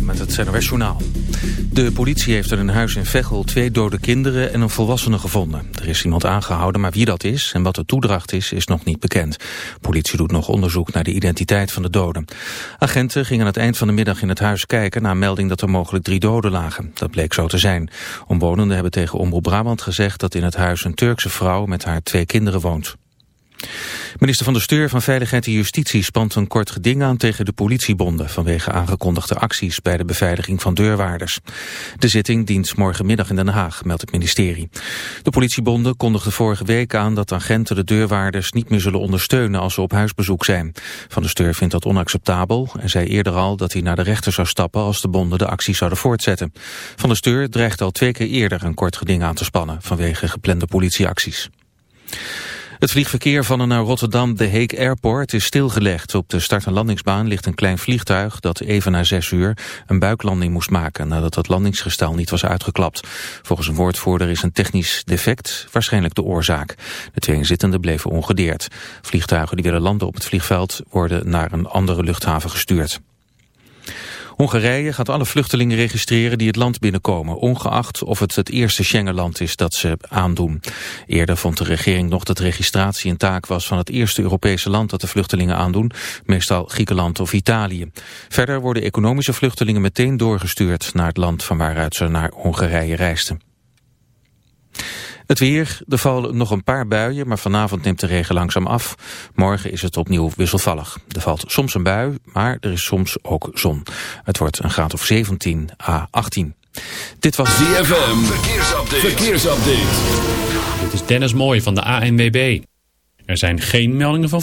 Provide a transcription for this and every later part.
Met het Journaal. De politie heeft in een huis in Veghel twee dode kinderen en een volwassene gevonden. Er is iemand aangehouden, maar wie dat is en wat de toedracht is, is nog niet bekend. politie doet nog onderzoek naar de identiteit van de doden. Agenten gingen aan het eind van de middag in het huis kijken... na melding dat er mogelijk drie doden lagen. Dat bleek zo te zijn. Omwonenden hebben tegen Omroep Brabant gezegd... dat in het huis een Turkse vrouw met haar twee kinderen woont. Minister van de Steur van Veiligheid en Justitie spant een kort geding aan tegen de politiebonden vanwege aangekondigde acties bij de beveiliging van deurwaarders. De zitting dient morgenmiddag in Den Haag, meldt het ministerie. De politiebonden kondigden vorige week aan dat agenten de deurwaarders niet meer zullen ondersteunen als ze op huisbezoek zijn. Van de Steur vindt dat onacceptabel en zei eerder al dat hij naar de rechter zou stappen als de bonden de actie zouden voortzetten. Van de Steur dreigt al twee keer eerder een kort geding aan te spannen vanwege geplande politieacties. Het vliegverkeer van en naar Rotterdam de Heek Airport is stilgelegd. Op de start- en landingsbaan ligt een klein vliegtuig dat even na zes uur een buiklanding moest maken nadat het landingsgestel niet was uitgeklapt. Volgens een woordvoerder is een technisch defect waarschijnlijk de oorzaak. De twee inzittenden bleven ongedeerd. Vliegtuigen die willen landen op het vliegveld worden naar een andere luchthaven gestuurd. Hongarije gaat alle vluchtelingen registreren die het land binnenkomen, ongeacht of het het eerste Schengenland is dat ze aandoen. Eerder vond de regering nog dat registratie een taak was van het eerste Europese land dat de vluchtelingen aandoen, meestal Griekenland of Italië. Verder worden economische vluchtelingen meteen doorgestuurd naar het land van waaruit ze naar Hongarije reisden. Het weer, er vallen nog een paar buien, maar vanavond neemt de regen langzaam af. Morgen is het opnieuw wisselvallig. Er valt soms een bui, maar er is soms ook zon. Het wordt een graad of 17 à 18. Dit was ZFM, verkeersupdate. verkeersupdate. Dit is Dennis Mooij van de ANWB. Er zijn geen meldingen van...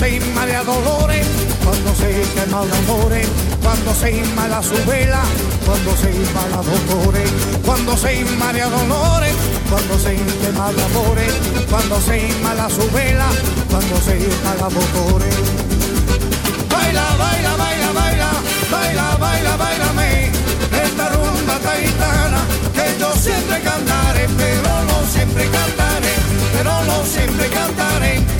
se inmala dolores, cuando se quema amores, cuando se inmala su vela, cuando se inmala dolores, cuando se inmala dolores, cuando se quema amores, cuando se inmala su vela, cuando se inmala dolores. Baila, baila, baila, baila, baila, baila, baila, me esta rumba taitana que yo siempre cantaré, pero no siempre cantaré, pero no siempre cantaré.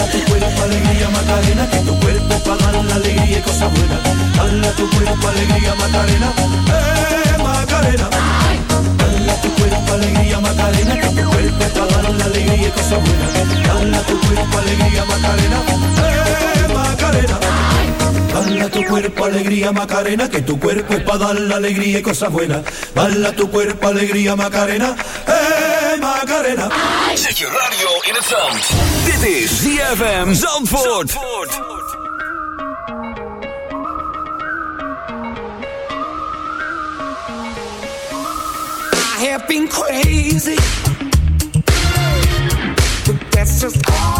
Bala tu cuerpo, alegría, Macarena, que tu cuerpo para dar la alegría y cosas buenas. Bala tu cuerpo, alegría, Macarena, eh, Macarena. Bala tu cuerpo, alegría, Macarena, que tu cuerpo para dar la alegría y cosas buenas. Bala tu cuerpo, alegría, Macarena, eh, Macarena. Bala tu cuerpo, alegría, Macarena, que tu cuerpo es para dar la alegría y cosas buenas. Bala tu cuerpo, alegría, Macarena, eh, Macarena. Zet je radio in het zand. Dit is ZFM Zandvoort. I have been crazy, but that's just alright.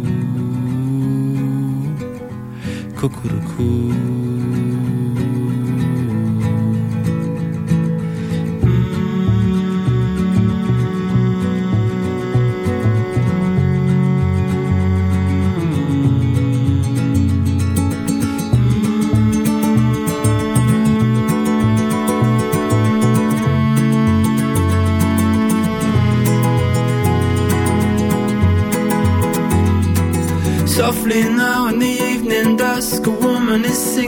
Cuckoo.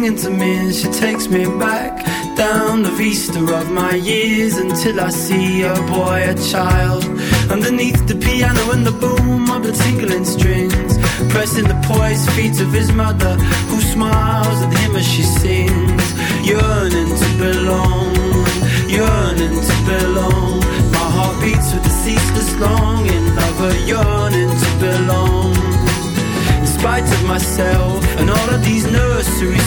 Singing to me, and she takes me back down the vista of my years until I see a boy, a child, underneath the piano and the boom of the tingling strings, pressing the poised feet of his mother, who smiles at him as she sings,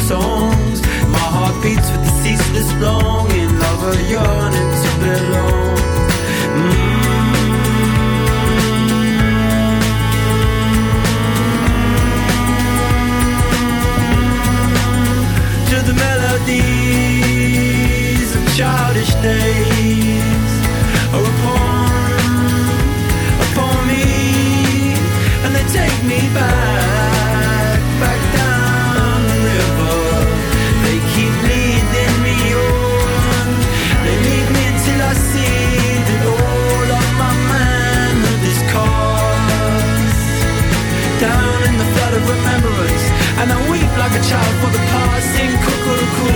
songs. My heart beats with the ceaseless longing a yearning child for the past. Sing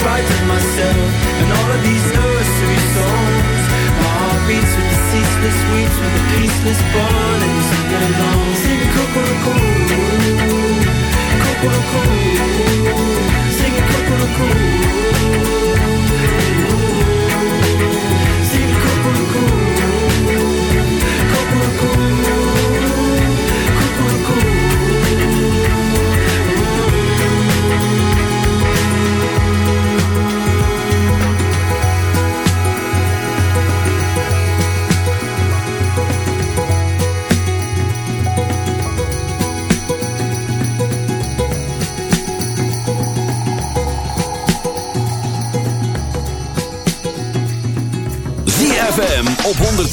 spite of myself and all of these nursery songs. My heart beats with the ceaseless weeds, with the peaceless burning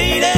Lady.